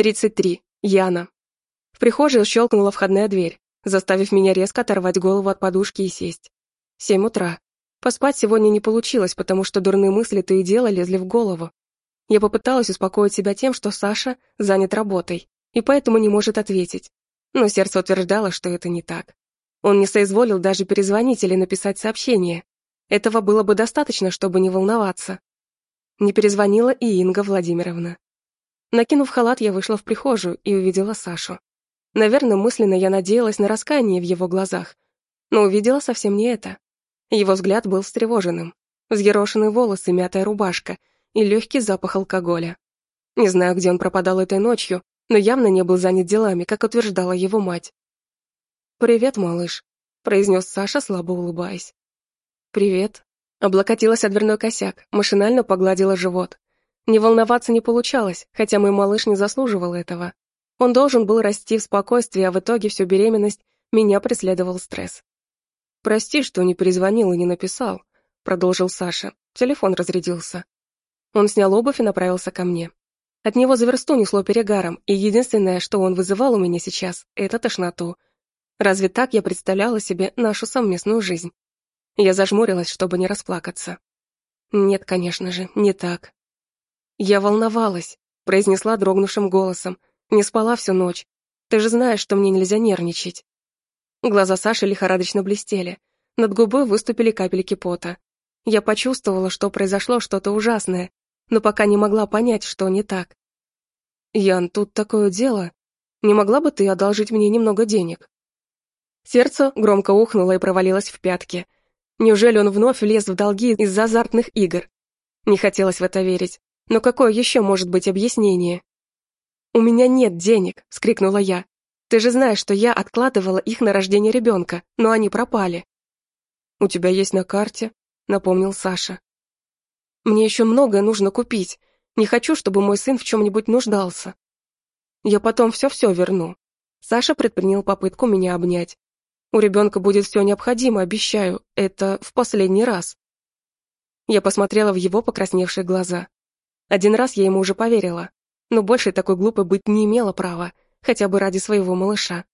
33. Яна. В прихожей щелкнула входная дверь, заставив меня резко оторвать голову от подушки и сесть. Семь утра. Поспать сегодня не получилось, потому что дурные мысли то и дело лезли в голову. Я попыталась успокоить себя тем, что Саша занят работой, и поэтому не может ответить. Но сердце утверждало, что это не так. Он не соизволил даже перезвонить или написать сообщение. Этого было бы достаточно, чтобы не волноваться. Не перезвонила и Инга Владимировна. Накинув халат, я вышла в прихожую и увидела Сашу. Наверное, мысленно я надеялась на раскаяние в его глазах, но увидела совсем не это. Его взгляд был встревоженным. Взъерошенные волосы, мятая рубашка и легкий запах алкоголя. Не знаю, где он пропадал этой ночью, но явно не был занят делами, как утверждала его мать. «Привет, малыш», — произнес Саша, слабо улыбаясь. «Привет». Облокотилась о дверной косяк, машинально погладила живот. Не волноваться не получалось, хотя мой малыш не заслуживал этого. Он должен был расти в спокойствии, а в итоге всю беременность меня преследовал стресс. «Прости, что не перезвонил и не написал», — продолжил Саша. Телефон разрядился. Он снял обувь и направился ко мне. От него за версту несло перегаром, и единственное, что он вызывал у меня сейчас, это тошноту. Разве так я представляла себе нашу совместную жизнь? Я зажмурилась, чтобы не расплакаться. Нет, конечно же, не так. «Я волновалась», — произнесла дрогнувшим голосом. «Не спала всю ночь. Ты же знаешь, что мне нельзя нервничать». Глаза Саши лихорадочно блестели. Над губой выступили капельки пота. Я почувствовала, что произошло что-то ужасное, но пока не могла понять, что не так. «Ян, тут такое дело. Не могла бы ты одолжить мне немного денег?» Сердце громко ухнуло и провалилось в пятки. Неужели он вновь влез в долги из-за азартных игр? Не хотелось в это верить. Но какое еще может быть объяснение? «У меня нет денег», — вскрикнула я. «Ты же знаешь, что я откладывала их на рождение ребенка, но они пропали». «У тебя есть на карте», — напомнил Саша. «Мне еще многое нужно купить. Не хочу, чтобы мой сын в чем-нибудь нуждался. Я потом все-все верну». Саша предпринял попытку меня обнять. «У ребенка будет все необходимое, обещаю. Это в последний раз». Я посмотрела в его покрасневшие глаза. Один раз я ему уже поверила, но больше такой глупой быть не имела права, хотя бы ради своего малыша.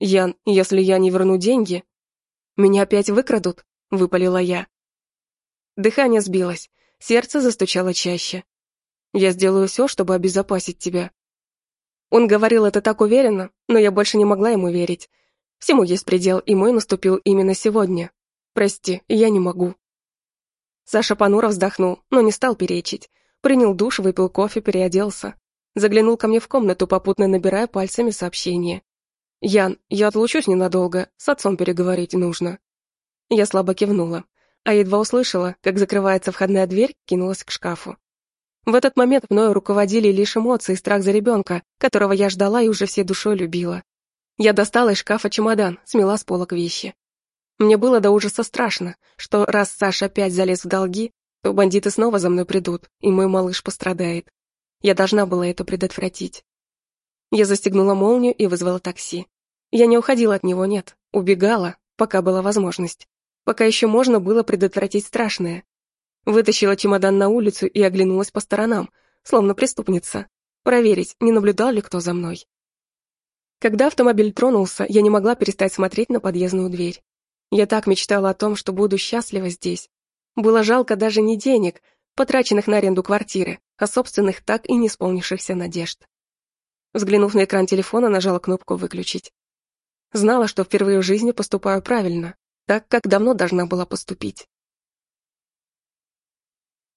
«Ян, если я не верну деньги...» «Меня опять выкрадут?» — выпалила я. Дыхание сбилось, сердце застучало чаще. «Я сделаю все, чтобы обезопасить тебя». Он говорил это так уверенно, но я больше не могла ему верить. Всему есть предел, и мой наступил именно сегодня. Прости, я не могу. Саша понуро вздохнул, но не стал перечить. Принял душ, выпил кофе, переоделся. Заглянул ко мне в комнату, попутно набирая пальцами сообщение. «Ян, я отлучусь ненадолго, с отцом переговорить нужно». Я слабо кивнула, а едва услышала, как закрывается входная дверь, кинулась к шкафу. В этот момент мною руководили лишь эмоции и страх за ребенка, которого я ждала и уже всей душой любила. Я достала из шкафа чемодан, смела с полок вещи. Мне было до ужаса страшно, что раз Саша опять залез в долги, то бандиты снова за мной придут, и мой малыш пострадает. Я должна была это предотвратить. Я застегнула молнию и вызвала такси. Я не уходила от него, нет, убегала, пока была возможность. Пока еще можно было предотвратить страшное. Вытащила чемодан на улицу и оглянулась по сторонам, словно преступница. Проверить, не наблюдал ли кто за мной. Когда автомобиль тронулся, я не могла перестать смотреть на подъездную дверь. Я так мечтала о том, что буду счастлива здесь, было жалко даже не денег, потраченных на аренду квартиры, а собственных так и не исполнившихся надежд. Взглянув на экран телефона, нажала кнопку «Выключить». Знала, что впервые в жизни поступаю правильно, так, как давно должна была поступить.